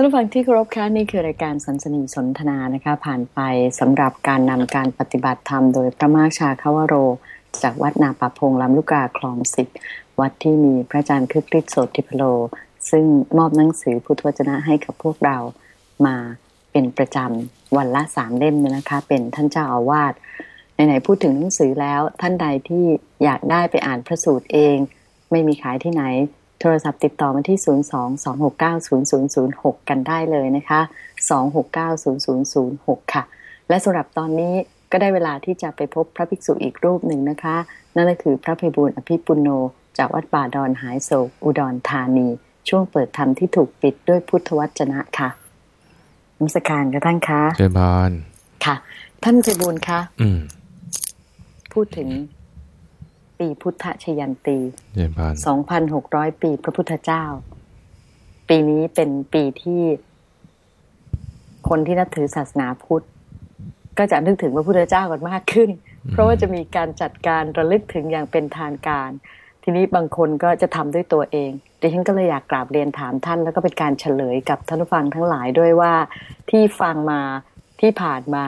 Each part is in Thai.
ท่านผู้ฟังที่เคารพคะนี่คือรายการสันสนีสนทนานะคะ ผ่านไปสำหรับการนำการปฏิบัติธรรมโดยพระมากชาคาวโร จากวัดนาป่าพงลำลูกกาคลองสิบวัดที่มีพระอาจารย์คึกฤทธิ์โสติพโล ซึ่งมอบหนังสือพุทธวจนะให้กับพวกเรามาเป็นประจำวันละสามเล่มนะคะ เป็นท่านเจ้าอาวาสไหนๆพูดถึงหนังสือแล้วท่านใดที่อยากได้ไปอ่านพระสูตรเอง ไม่มีขายที่ไหน โทรศัพท์ติดต่อมาที่ 022690006 กันได้เลยนะคะ 2690006 ค่ะ และสำหรับตอนนี้ก็ได้เวลาที่จะไปพบพระภิกษุอีกรูปหนึ่งนะคะ นั่นก็คือพระภัยบูลอภิปุโน จากวัดป่าดอนหายโศกอุดรธานี ช่วงเปิดธรรมที่ถูกปิดด้วยพุทธวจนะค่ะนมัสการกับท่านคะเจริญพรค่ะ ท่านภัยบูลคะอืมพูดถึง ปีพุทธชยันตีเจริญพร2,600ปีพระพุทธเจ้า ปีนี้เป็นปีที่คนที่นับถือศาสนาพุทธ ก็จะนึกถึงพระพุทธเจ้ากันมากขึ้น เพราะว่าจะมีการจัดการระลึกถึงอย่างเป็นทางการ ทีนี้บางคนก็จะทำด้วยตัวเองดิฉันก็เลยอยากกราบเรียนถามท่าน แล้วก็เป็นการเฉลยกับท่านผู้ฟังทั้งหลายด้วยว่าที่ฟังมาที่ผ่านมา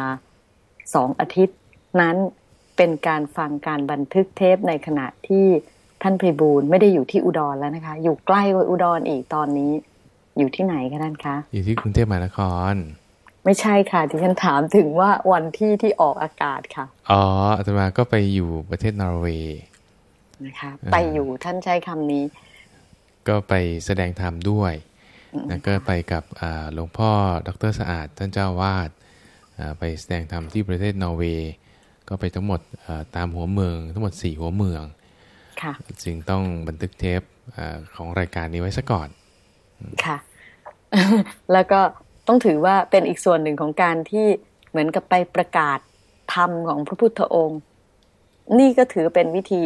สองอาทิตย์นั้น เป็นการฟังการบันทึกเทปในขณะที่ท่านไพบูลย์ไม่ได้อยู่ที่อุดรแล้วนะคะ อยู่ใกล้กว่าอุดรอีกตอนนี้ อยู่ที่ไหนคะท่านคะ อยู่ที่กรุงเทพมหานคร ไม่ใช่ค่ะที่ฉันถามถึงว่าวันที่ที่ออกอากาศค่ะ อ๋ออาตมาก็ไปอยู่ประเทศนอร์เวย์นะคะอ่าไปอยู่ท่านใช้คำนี้ ก็ไปแสดงธรรมด้วยนะก็ไปกับอ่าหลวงพ่อดรสะอาดท่านเจ้าวาดอ่าไปแสดงธรรมที่ประเทศนอร์เวย์ ก็ไปทั้งหมดอ่าตามหัวเมือง ทั้งหมด 4 หัวเมืองค่ะจึงต้องบันทึกเทปอาของรายการนี้ไว้ซะก่อน ค่ะ แล้วก็ต้องถือว่าเป็นอีกส่วนหนึ่งของการที่เหมือนกับไปประกาศธรรมของพระพุทธองค์ นี่ก็ถือเป็นวิธี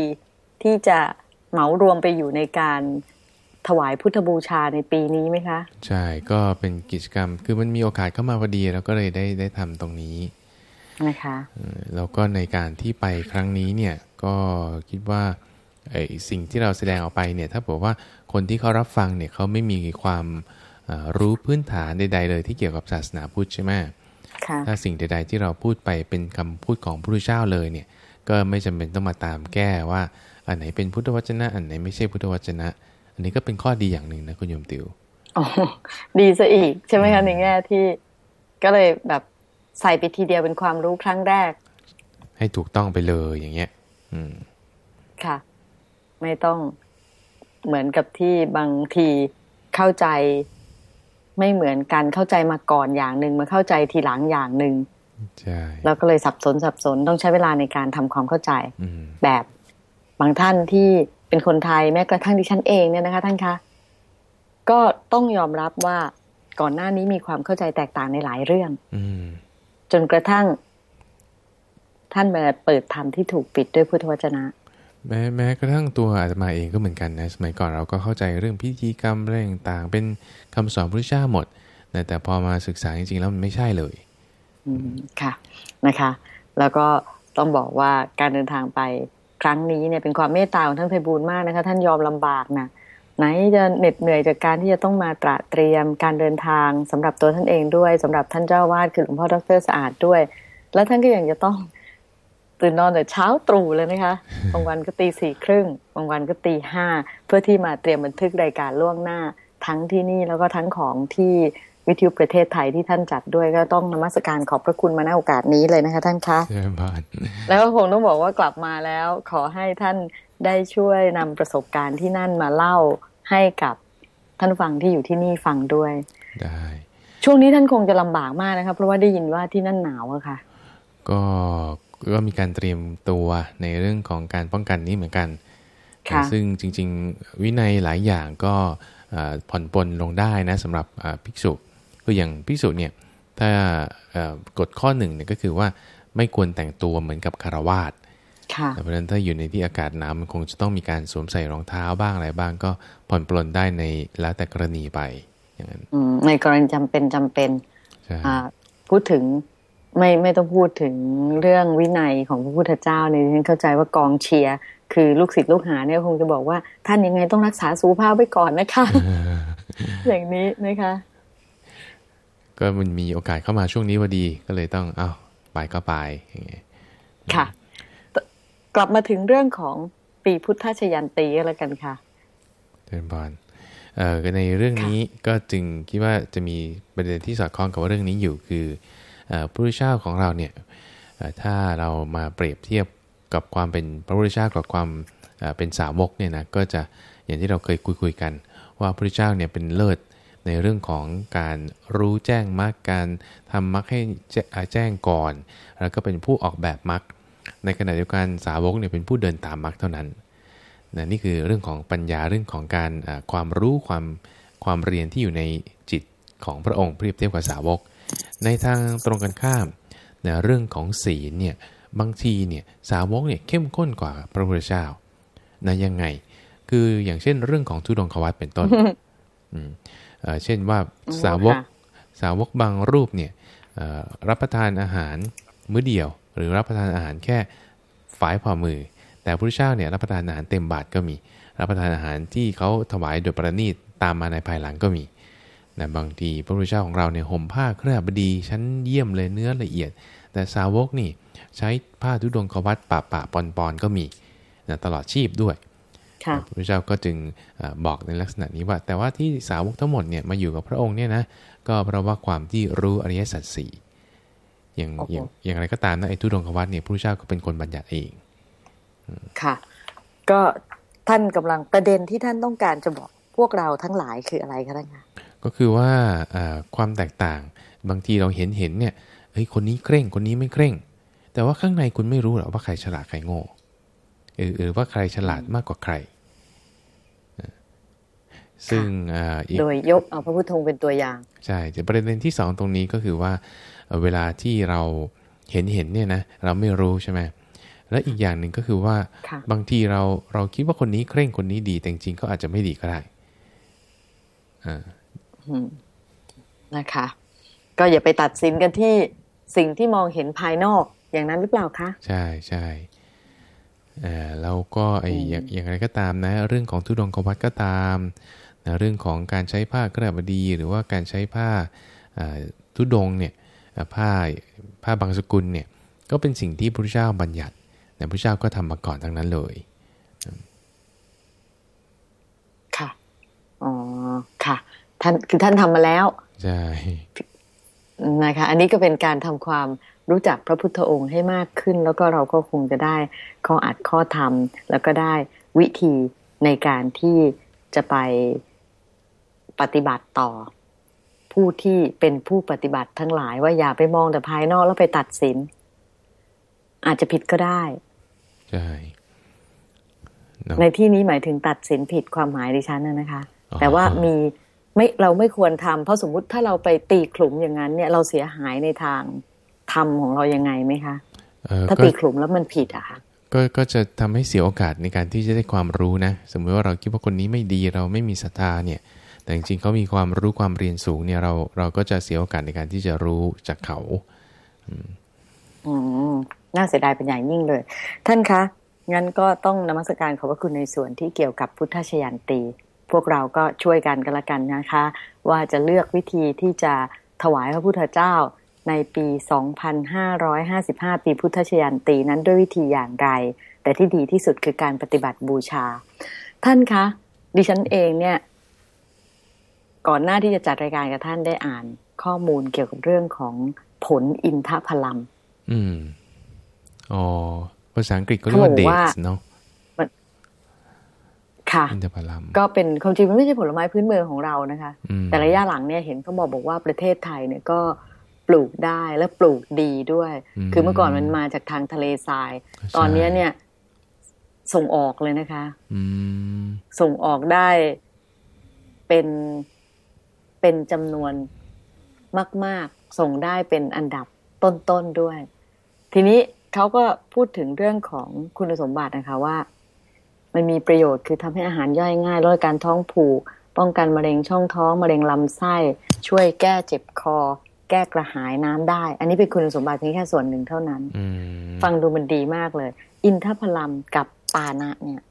ที่จะเหมารวมไปอยู่ในการถวายพุทธบูชาในปีนี้ไหมคะ ใช่ ก็เป็นกิจกรรม คือมันมีโอกาสเข้ามาพอดี แล้วก็เลยได้ได้ทำตรงนี้ นะคะเอ่อแล้วก็ในการที่ไปครั้งนี้เนี่ยก็คิดว่าไอ้สิ่งที่เราแสดงออกไปเนี่ยถ้าบอกว่าคนที่เขารับฟังเนี่ยเขาไม่มีความเอ่อรู้พื้นฐานใด ๆ เลยที่เกี่ยวกับศาสนาพุทธใช่ไหมค่ะถ้าสิ่งใด ๆ ที่เราพูดไปเป็นคำพูดของพระพุทธเจ้าเลยเนี่ยก็ไม่จำเป็นต้องมาตามแก้ว่า อันไหนเป็นพุทธวจนะ อันไหนไม่ใช่พุทธวจนะ อันนี้ก็เป็นข้อดีอย่างหนึ่งนะคุณโยมติวอ๋อดีซะอีกใช่ไหมคะในแง่ที่ก็เลยแบบ ใส่ไปทีเดียวเป็นความรู้ครั้งแรก ให้ถูกต้องไปเลยอย่างเงี้ย อืม ค่ะ ไม่ต้องเหมือนกับที่บางทีเข้าใจไม่เหมือนกันเข้าใจมาก่อนอย่างหนึ่งมาเข้าใจทีหลังอย่างหนึ่งใช่แล้วก็เลยสับสนสับสนต้องใช้เวลาในการทำความเข้าใจอืมแบบบางท่านที่เป็นคนไทยแม้กระทั่งดิฉันเองเนี่ยนะคะ ท่านคะ ก็ต้องยอมรับว่าก่อนหน้านี้มีความเข้าใจแตกต่างในหลายเรื่อง อืม จนกระทั่ง ท่านมาเปิดธรรมที่ถูกปิดด้วยพุทธวจนะ แม้แม้กระทั่งตัวอาตมาเองก็เหมือนกันนะสมัยก่อนเราก็เข้าใจเรื่องพิธีกรรมเรื่องต่างๆเป็นคำสอนพระพุทธเจ้าหมดนะแต่พอมาศึกษาจริงๆแล้วมันไม่ใช่เลยอืมค่ะนะคะ แล้วก็ต้องบอกว่าการเดินทางไปครั้งนี้เนี่ยเป็นความเมตตาของท่านไพบูลย์มากนะคะ ท่านยอมลำบากนะ ไหนจะเหน็ดเหนื่อยจากการที่จะต้องมาตระเตรียมการเดินทางสำหรับตัวท่านเองด้วยสำหรับท่านเจ้าวาดคือหลวงพ่อดรสะอาดด้วย แล้วท่านก็ยังจะต้องตื่นนอนแต่เช้าตรู่เลยนะคะ บางวันก็ตีสี่ครึ่ง บางวันก็ตีห้า เพื่อที่มาเตรียมบันทึกรายการล่วงหน้า ทั้งที่นี่แล้วก็ทั้งของที่วิทยุประเทศไทยที่ท่านจัดด้วยก็ต้องนมัสการขอบพระคุณมาณโอกาสนี้เลยนะคะ ท่านคะใช่ไหมแล้วก็คงต้องบอกว่ากลับมาแล้ว ขอให้ท่าน ได้ช่วยนำประสบการณ์ที่นั่นมาเล่าให้กับท่านผู้ฟังที่อยู่ที่นี่ฟังด้วย ได้ ช่วงนี้ท่านคงจะลำบากมากนะคะเพราะว่าได้ยินว่าที่นั่นหนาวอะค่ะ ก็ก็มีการเตรียมตัวในเรื่องของการป้องกันนี้เหมือนกันค่ะซึ่งจริง ๆ วินัยหลายอย่างก็เอ่อผ่อนปลนลงได้นะสำหรับอ่าภิกษุคืออย่างภิกษุเนี่ยถ้าเอ่อกฎข้อหนึ่งเนี่ยก็คือว่าไม่ควรแต่งตัวเหมือนกับคารวาสค่ะ เพราะฉะนั้นถ้าอยู่ในที่อากาศหนาวมันคงจะต้องมีการสวมใส่รองเท้าบ้างอะไรบ้างก็ผ่อนปลนได้ในแล้วแต่กรณีไปอย่างนั้นอืมในกรณีจำเป็นจำเป็นใช่อ่าพูดถึงไม่ไม่ต้องพูดถึงเรื่องวินัยของพระพุทธเจ้าเนี่ยดิฉันเข้าใจว่ากองเชียร์คือลูกศิษย์ลูกหาเนี่ยคงจะบอกว่าท่านยังไงต้องรักษาสุขภาพไว้ก่อนนะคะ อย่างนี้นะคะ ก็มันมีโอกาสเข้ามาช่วงนี้พอดีก็เลยต้องเอาไปก็ไปอย่างเงี้ยค่ะ กลับมาถึงเรื่องของปีพุทธชยันตีก็แล้วกันค่ะเดินบอลเอ่อในเรื่องนี้ก็จึงคิดว่าจะมีประเด็นที่สอดคล้องกับเรื่องนี้อยู่คือเอ่อพระพุทธเจ้าของเราเนี่ยเอ่อถ้าเรามาเปรียบเทียบกับความเป็นพระพุทธเจ้ากับความเอ่อเป็นสาวกเนี่ยนะก็จะอย่างที่เราเคยคุยคุยๆกัน ว่าพระพุทธเจ้าเนี่ยเป็นเลิศในเรื่องของการรู้แจ้งมรรคการทำมรรคให้แจ้แจ้งก่อน แล้วก็เป็นผู้ออกแบบมรรค ในขณะเดียวกันสาวกเนี่ยเป็นผู้เดินตามมรรคเท่านั้นนะนี่คือเรื่องของปัญญาเรื่องของการอ่าความรู้ความความเรียนที่อยู่ในจิตของพระองค์เปรียบเทียบกับสาวก ในทางตรงกันข้ามนะเรื่องของศีลเนี่ยบางทีเนี่ยสาวกเนี่ยเข้มข้นกว่าพระพุทธเจ้านะยังไง คืออย่างเช่นเรื่องของทุดงควัตเป็นต้นอืมเอ่อเช่นว่าสาวกค่ะสาวกบางรูปเนี่ยเอ่อรับประทานอาหารมื้อเดียว หรือรับประทานอาหารแค่ฝ่ายพอมือ แต่พระพุทธเจ้าเนี่ยรับประทานอาหารเต็มบาทก็มี รับประทานอาหารที่เขาถวายโดยประณีตตามมาในภายหลังก็มีนะบางทีพระพุทธเจ้าของเราเนี่ยห่มผ้าเครื่องบดีชั้นเยี่ยมเลยเนื้อละเอียด แต่สาวกนี่ใช้ผ้าทุดงควัตปะปะปอนปอนๆก็มีนะตลอดชีพด้วยค่ะพระพุทธเจ้าก็จึงเออบอกในลักษณะนี้ว่า แต่ว่าที่สาวกทั้งหมดเนี่ยมาอยู่กับพระองค์เนี่ยนะก็เพราะว่าความที่รู้อริยสัจสี่ อย่างโอ้โหอย่างอย่างไรก็ตามนะไอ้ทุดงควัตเนี่ยพระพุทธเจ้าก็เป็นคนบัญญัติเองค่ะ ก็ท่านกำลังประเด็นที่ท่านต้องการจะบอกพวกเราทั้งหลายคืออะไรคะท่านคะก็คือว่าเอ่อความแตกต่างบางทีเราเห็นเห็นเนี่ยเฮ้ยคนนี้เคร่งคนนี้ไม่เคร่ง แต่ว่าข้างในคุณไม่รู้หรอกว่าใครฉลาดใครโง่เออหรือว่าใครฉลาดมากกว่าใครเออซึ่งเอ่ออีกโดยยกเอาพระพุทธองค์เป็นตัวอย่าง ใช่แต่ประเด็นที่สองตรงนี้ก็คือว่า เอ่อเวลาที่เราเห็นเห็นเนี่ยนะเราไม่รู้ใช่ไหมและอีกอย่างหนึ่งก็คือว่าค่ะบางทีเราเราคิดว่าคนนี้เคร่งคนนี้ดี แต่จริงๆเขาอาจจะไม่ดีก็ได้อ่าอืมนะคะ ก็อย่าไปตัดสินกันที่สิ่งที่มองเห็นภายนอกอย่างนั้นหรือเปล่าคะใช่ใช่เอ่อแล้วก็ไอ้อืมอย่างอย่างไรก็ตามนะ เรื่องของทุดงควัตก็ตามนะเรื่องของการใช้ผ้ากระบดีหรือว่าการใช้ผ้าเอ่อทุดงเนี่ยเอ่อ ผ้าผ้าบางสกุลเนี่ยก็เป็นสิ่งที่พระพุทธเจ้าบัญญัติแต่พระพุทธเจ้าก็ทำมาก่อนทั้งนั้นเลย ค่ะ อ๋อ ค่ะ ท่าน คือท่านทำมาแล้ว ใช่ นะคะ อันนี้ก็เป็นการทำความรู้จักพระพุทธองค์ให้มากขึ้น แล้วก็เราก็คงจะได้ข้ออัดข้อธรรม แล้วก็ได้วิธีในการที่จะไปปฏิบัติต่อ ผู้ที่เป็นผู้ปฏิบัติทั้งหลายว่าอย่าไปมองแต่ภายนอกแล้วไปตัดสิน อาจจะผิดก็ได้ใช่เนอะในที่นี้หมายถึงตัดสินผิดความหมายดิฉันนะนะคะอ๋อแต่ว่ามีไม่เราไม่ควรทำเพราะสมมุติถ้าเราไปตีขลุ่มอย่างนั้น เนี่ยเราเสียหายในทางธรรมของเรายังไงไหมคะเออถ้าก็ตีขลุ่มแล้วมันผิดอะค่ะก็ก็จะทำให้เสียโอกาสในการที่จะได้ความรู้นะ สมมติว่าเราคิดว่าคนนี้ไม่ดีเราไม่มีศรัทธาเนี่ย แต่จริงๆเขามีความรู้ความเรียนสูงเนี่ยเราเราก็จะเสียโอกาสในการที่จะรู้จากเขาอืมน่าเสียดายเป็นอย่างยิ่งเลย ท่านคะงั้นก็ต้องนมัสการขอบพระคุณในส่วนที่เกี่ยวกับพุทธชยันตี พวกเราก็ช่วยกันกันละกันนะคะ ว่าจะเลือกวิธีที่จะถวายพระพุทธเจ้าในปี 2555 ปีพุทธชยันตีนั้นด้วยวิธีอย่างไร แต่ที่ดีที่สุดคือการปฏิบัติบูชา ท่านคะ ดิฉันเองเนี่ย ก่อนหน้าที่จะจัดรายการกับท่านได้อ่านข้อมูลเกี่ยวกับเรื่องของผลอินทพลัม อืม อ๋อ ภาษาอังกฤษก็เรียกเขาว่าบอกเดว่าทเนาะค่ะ อินทผลัม ก็เป็นความจริงมันไม่ใช่ผลไม้พื้นเมืองของเรานะคะอืมแต่ระยะหลังเนี่ยเห็นเขาบอกบอกว่าประเทศไทยเนี่ยก็ปลูกได้และปลูกดีด้วย คือเมื่อก่อนมันมาจากทางทะเลทราย ตอนเนี้ยเนี่ย ส่งออกเลยนะคะอืมส่งออกได้เป็น เป็นจำนวนมาก ๆ ส่งได้เป็นอันดับต้น ๆ ด้วย ทีนี้เขาก็พูดถึงเรื่องของคุณสมบัตินะคะว่า มันมีประโยชน์คือทำให้อาหารย่อยง่ายลดการท้องผูก ป้องกันมะเร็งช่องท้อง มะเร็งลำไส้ ช่วยแก้เจ็บคอ แก้กระหายน้ำได้ อันนี้เป็นคุณสมบัติเพียงแค่ส่วนหนึ่งเท่านั้นอืมฟังดูมันดีมากเลย อินทพลัมกับปานะเนี่ย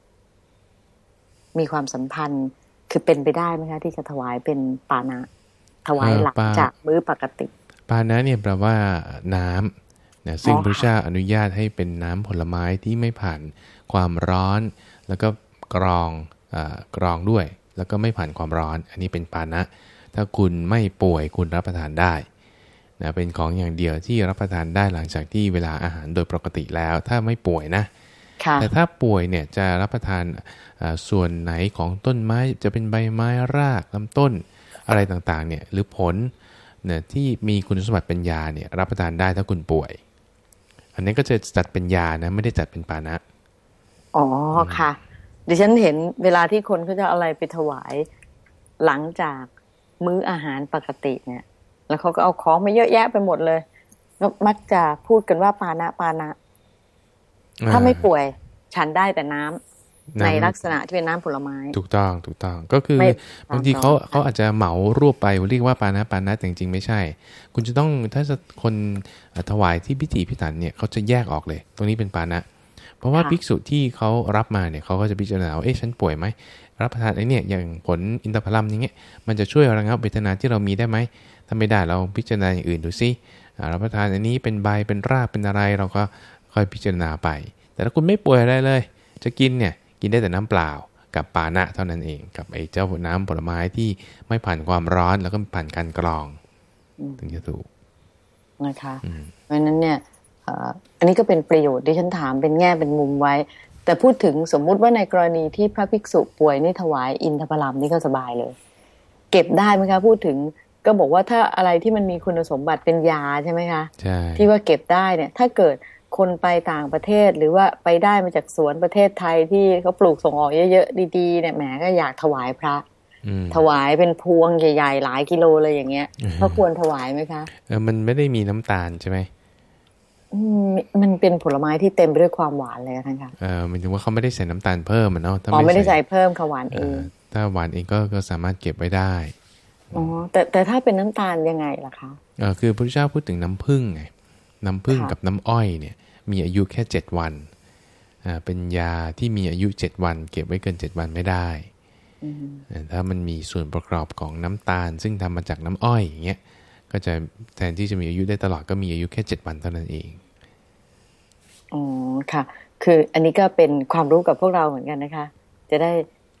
มีความสัมพันธ์ คือเป็นไปได้ไหมคะที่จะถวายเป็นปานะถวายหลังจากมื้อปกติ ปานะเนี่ยแปลว่าน้ำนะซึ่งพระเจ้าอนุญาตให้เป็นน้ำผลไม้ที่ไม่ผ่านความร้อน แล้วก็กรองอกรองด้วย แล้วก็ไม่ผ่านความร้อน อันนี้เป็นปานะ ถ้าคุณไม่ป่วยคุณรับประทานได้นะเป็นของอย่างเดียวที่รับประทานได้หลังจากที่เวลาอาหารโดยปกติแล้ว ถ้าไม่ป่วยนะ แต่ถ้าป่วยเนี่ยจะรับประทานส่วนไหนของต้นไม้จะเป็นใบไม้รากลำต้นอะไรต่างๆเนี่ยหรือผลเนี่ยที่มีคุณสมบัติเป็นยาเนี่ยรับประทานได้ถ้าคุณป่วย อันนี้ก็จะจัดเป็นยานะไม่ได้จัดเป็นปานะอ๋อค่ะดิฉันเห็นเวลาที่คนเขาจะอะไรไปถวายหลังจากมื้ออาหารปกติเนี่ย แล้วเขาก็เอาของมาเยอะแยะไปหมดเลยก็มักจะพูดกันว่าปานะปานะ ถ้าไม่ป่วยฉันได้แต่น้ำในลักษณะที่เป็นน้ำผลไม้ ถูกต้องถูกต้องก็คือบางทีเขาเขาอาจจะเหมารวบไปเรียกว่าปานะปานะแต่จริงๆไม่ใช่ คุณจะต้องถ้าคนถวายที่พิธีพิถันเนี่ยเขาจะแยกออกเลย ตรงนี้เป็นปานะ เพราะว่าภิกษุที่เขารับมาเนี่ยเขาก็จะพิจารณาว่าเอ๊ะฉันป่วยไหมรับประทานไอ้นี่อย่างผลอินทผลัมอย่างเงี้ยมันจะช่วยระงับเวทนาที่เรามีได้ไหมถ้าไม่ได้เราพิจารณาอย่างอื่นดูซิรับประทานอันนี้เป็นใบเป็นรากเป็นอะไรเราก็ ค่อยพิจารณาไป แต่ถ้าคุณไม่ป่วยอะไรเลย จะกินเนี่ยกินได้แต่น้ำเปล่ากับปานะเท่านั้นเอง กับไอ้เจ้าน้ำผลไม้ที่ไม่ผ่านความร้อนแล้วก็ผ่านการกรอง ถึงจะถูกนะคะเพราะนั้นเนี่ยอันนี้ก็เป็นประโยชน์ที่ฉันถามเป็นแง่เป็นมุมไว้ แต่พูดถึงสมมุติว่าในกรณีที่พระภิกษุป่วยนี่ถวายอินทผลัมนี่ก็สบายเลย เก็บได้ไหมคะพูดถึงก็บอกว่าถ้าอะไรที่มันมีคุณสมบัติเป็นยาใช่ไหมคะใช่ที่ว่าเก็บได้เนี่ย ถ้าเกิด คนไปต่างประเทศหรือว่าไปได้มาจากสวนประเทศไทยที่เขาปลูกส่งออกเยอะๆดีๆเนี่ยแหมก็อยากถวายพระถวายเป็นพวงใหญ่ๆ หลายกิโลเลยอย่างเงี้ยเขาควรถวายไหมคะเออมันไม่ได้มีน้ำตาลใช่ไหมมันเป็นผลไม้ที่เต็มไปด้วยความหวานเลยท่านคะเออหมายถึงว่าเขาไม่ได้ใส่น้ำตาลเพิ่มมันเนาะอ๋อไม่ได้ใส่เพิ่มค่ะหวานเองถ้าหวานเองก็ก็สามารถเก็บไว้ได้อ๋อแต่แต่ถ้าเป็นน้ำตาลยังไงล่ะคะเออคือพระเจ้าพูดถึงน้ำผึ้งไงน้ำผึ้งกับน้ำอ้อยเนี่ย มีอายุแค่เจ็ดวันอ่าเป็นยาที่มีอายุเจ็ดวัน เก็บไว้เกินเจ็ดวันไม่ได้ ถ้ามันมีส่วนประกอบของน้ำตาล ซึ่งทำมาจากน้ำอ้อยอย่างเงี้ย ก็จะแทนที่จะมีอายุได้ตลอดก็มีอายุแค่เจ็ดวันเท่านั้นเอง อ๋อ ค่ะ คืออันนี้ก็เป็นความรู้กับพวกเราเหมือนกันนะคะ จะได้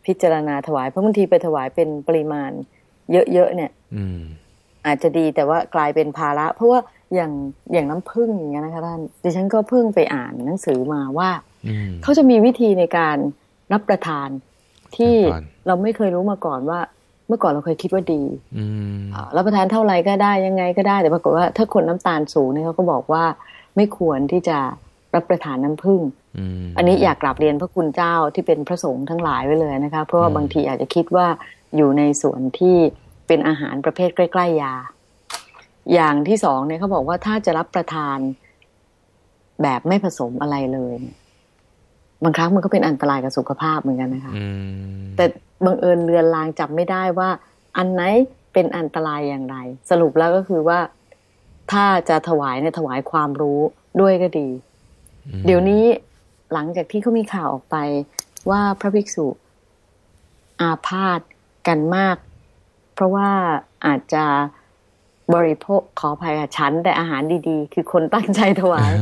พิจารณาถวาย เพราะบางทีไปถวายเป็นปริมาณเยอะๆเนี่ย อือาจจะดีแต่ว่ากลายเป็นภาระ เพราะว่า อย่างอย่างน้ำผึ้งอย่างเงี้ยนะคะท่านดิฉันก็เพิ่งไปอ่านหนังสือมาว่าเขาจะมีวิธีในการรับประทานที่เราไม่เคยรู้มาก่อนว่า เมื่อก่อนเราเคยคิดว่าดีรับประทานเท่าไหร่ก็ได้ยังไงก็ได้แต่ปรากฏว่า ถ้าคนน้ำตาลสูงเนี่ยเขาก็บอกว่าไม่ควรที่จะรับประทานน้ำผึ้งอันนี้อยากกราบเรียนพระคุณเจ้าที่เป็นพระสงฆ์ทั้งหลายไว้เลยนะคะเพราะว่าบางทีอาจจะคิดว่าอยู่ในส่วนที่เป็นอาหารประเภทใกล้ ๆ ยา อย่างที่สองเนี่ยเขาบอกว่าถ้าจะรับประทานแบบไม่ผสมอะไรเลยบางครั้งมันก็เป็นอันตรายกับสุขภาพเหมือนกันนะคะแต่บังเอิญเรือนลางจับไม่ได้ว่า อันไหนเป็นอันตรายอย่างไร สรุปแล้วก็คือว่าถ้าจะถวายเนี่ยถวายความรู้ด้วยก็ดี เดี๋ยวนี้หลังจากที่เขามีข่าวออกไปว่าพระภิกษุอาพาธกันมาก เพราะว่าอาจจะ บริโภคขออภัยค่ะชั้นแต่อาหารดีๆ คือคนตั้งใจถวาย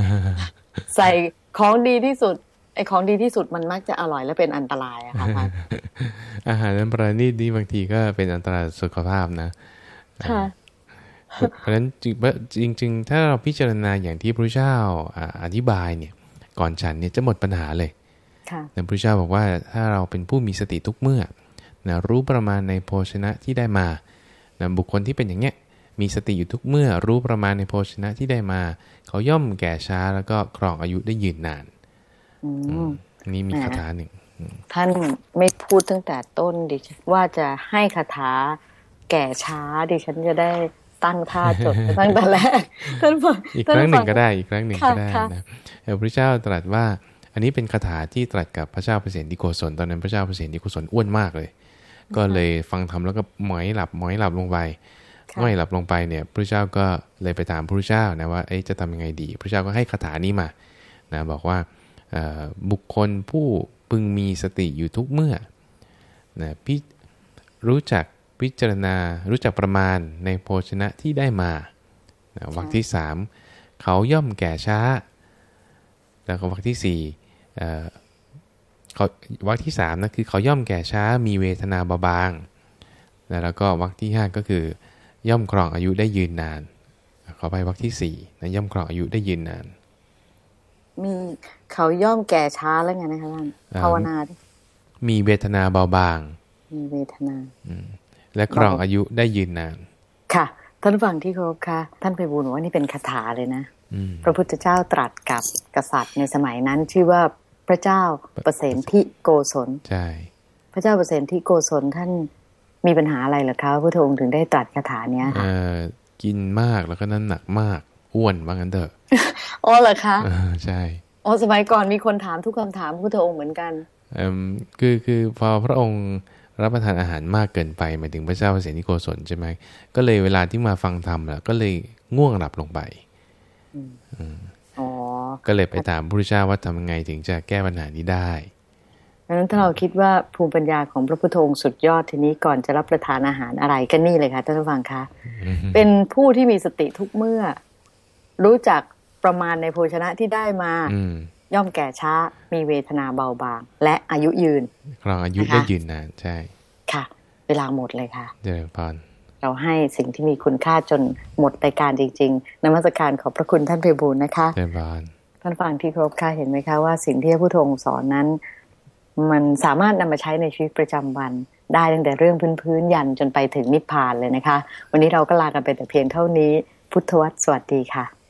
ใส่ของดีที่สุดไอ้ของดีที่สุดมันมักจะอร่อยและเป็นอันตรายอะค่ะอาหารนั้นประณีตนี่บางทีก็เป็นอันตรายสุขภาพนะค่ะเพราะฉะนั้นจริงจริงถ้าเราพิจารณาอย่างที่พระเจ้าอธิบายเนี่ย ก่อนฉันเนี่ยจะหมดปัญหาเลยแต่พระเจ้าบอกว่าถ้าเราเป็นผู้มีสติทุกเมื่อนะรู้ประมาณในโภชนะที่ได้มานะบุคคลที่เป็นอย่างเนี้ย มีสติอยู่ทุกเมื่อรู้ประมาณในโภชนะที่ได้มา เขาย่อมแก่ช้าแล้วก็ครองอายุได้ยืนนานนี่มีคาถาหนึ่งท่านไม่พูดตั้งแต่ต้นดิว่าจะให้คาถาแก่ช้าดิฉันจะได้ตั้งท่าจดตั้งแต่แรกท่านบอกอีกครั้งหนึ่งก็ได้อีกครั้งหนึ่งก็ได้นะพระเจ้าตรัสว่า อันนี้เป็นคาถาที่ตรัสกับพระเจ้าเปรตดิโกศลตอนนั้นพระเจ้าเปรตดิโกศลอ้วนมากเลย ก็เลยฟังธรรมแล้วก็หมอยหลับหมอยหลับลงไป หมอยหลับลงไปเนี่ยพระเจ้าก็เลยไปถามพระเจ้านะว่าเอ๊ะจะทำยังไงดี พระเจ้าก็ให้คาถานี้มานะบอกว่าบุคคลผู้พึงมีสติอยู่ทุกเมื่อนะพี่รู้จักพิจารณารู้จักประมาณในโภชนะที่ได้มานะวรรคที่สามเขาย่อมแก่ช้า แล้วก็วรรคที่สี่เอ่อเขาวรรคที่สามนะคือเขาย่อมแก่ช้ามีเวทนาเบาบางนะแล้วก็วรรคที่ห้าก็คือ ย่อมครองอายุได้ยืนนาน ขอไปวรรคที่สี่นะย่อมครองอายุได้ยืนนาน มีเขาย่อมแก่ช้าแล้วไงนะคะท่านอ่าภาวนาดิมีเวทนาเบาบาง มีเวทนาและครองอายุได้ยืนนาน ค่ะ ท่านฟังที่เคารพค่ะ ท่านไปบูลบอกว่านี่เป็นคาถาเลยนะอืมพระพุทธเจ้าตรัสกับกษัตริย์ในสมัยนั้น ชื่อว่าพระเจ้าประเสนทิโกศลใช่พระเจ้าประเสนทิโกศลท่าน มีปัญหาอะไรเหรอคะพระพุทธองค์ถึงได้ตรัสคาถาเนี้ยเอ่ค่ะอกินมากแล้วก็น้ำหนักมากอ้วนว่างั้นเถอะอ๋อเหรอคะเออใช่อ๋อสมัยก่อนมีคนถามทุกคำถามพระพุทธองค์เหมือนกันเอิ่มคือคือพอพระองค์รับประทานอาหารมากเกินไปหมายถึงพระเจ้าเปรตนิโกศลใช่ไหมก็เลยเวลาที่มาฟังธรรมแล้วก็เลยง่วงหลับลงไปอ๋อก็เลยไปถามพระพุทธเจ้าว่าทำยังไงถึงจะแก้ปัญหานี้ได้ ดังนั้นถ้าเราคิดว่าภูมิปัญญาของพระพุทธองค์สุดยอดทีนี้ก่อนจะรับประทานอาหารอะไรก็นี่เลยค่ะท่านผู้ฟังคะ เป็นผู้ที่มีสติทุกเมื่อ รู้จักประมาณในโภชนะที่ได้มาอืมย่อมแก่ช้ามีเวทนาเบาบาง และอายุยืนครองอายุนะคะได้ยืนนานใช่ ค่ะ เวลาหมดเลยค่ะเจริญพรเราให้สิ่งที่มีคุณค่าจนหมดรายการจริง ๆนมัสการขอบพระคุณท่านเพบูลย์นะคะเจริญพรท่านฟังที่ครบค่ะเห็นไหมคะว่าสิ่งที่พระพุทธองค์สอนนั้น มันสามารถนำมาใช้ในชีวิตประจำวัน ได้ตั้งแต่เรื่องพื้นๆยันจนไปถึงนิพพานเลยนะคะ วันนี้เราก็ลากันไปแต่เพียงเท่านี้ พุทธวัตรสวัสดีค่ะ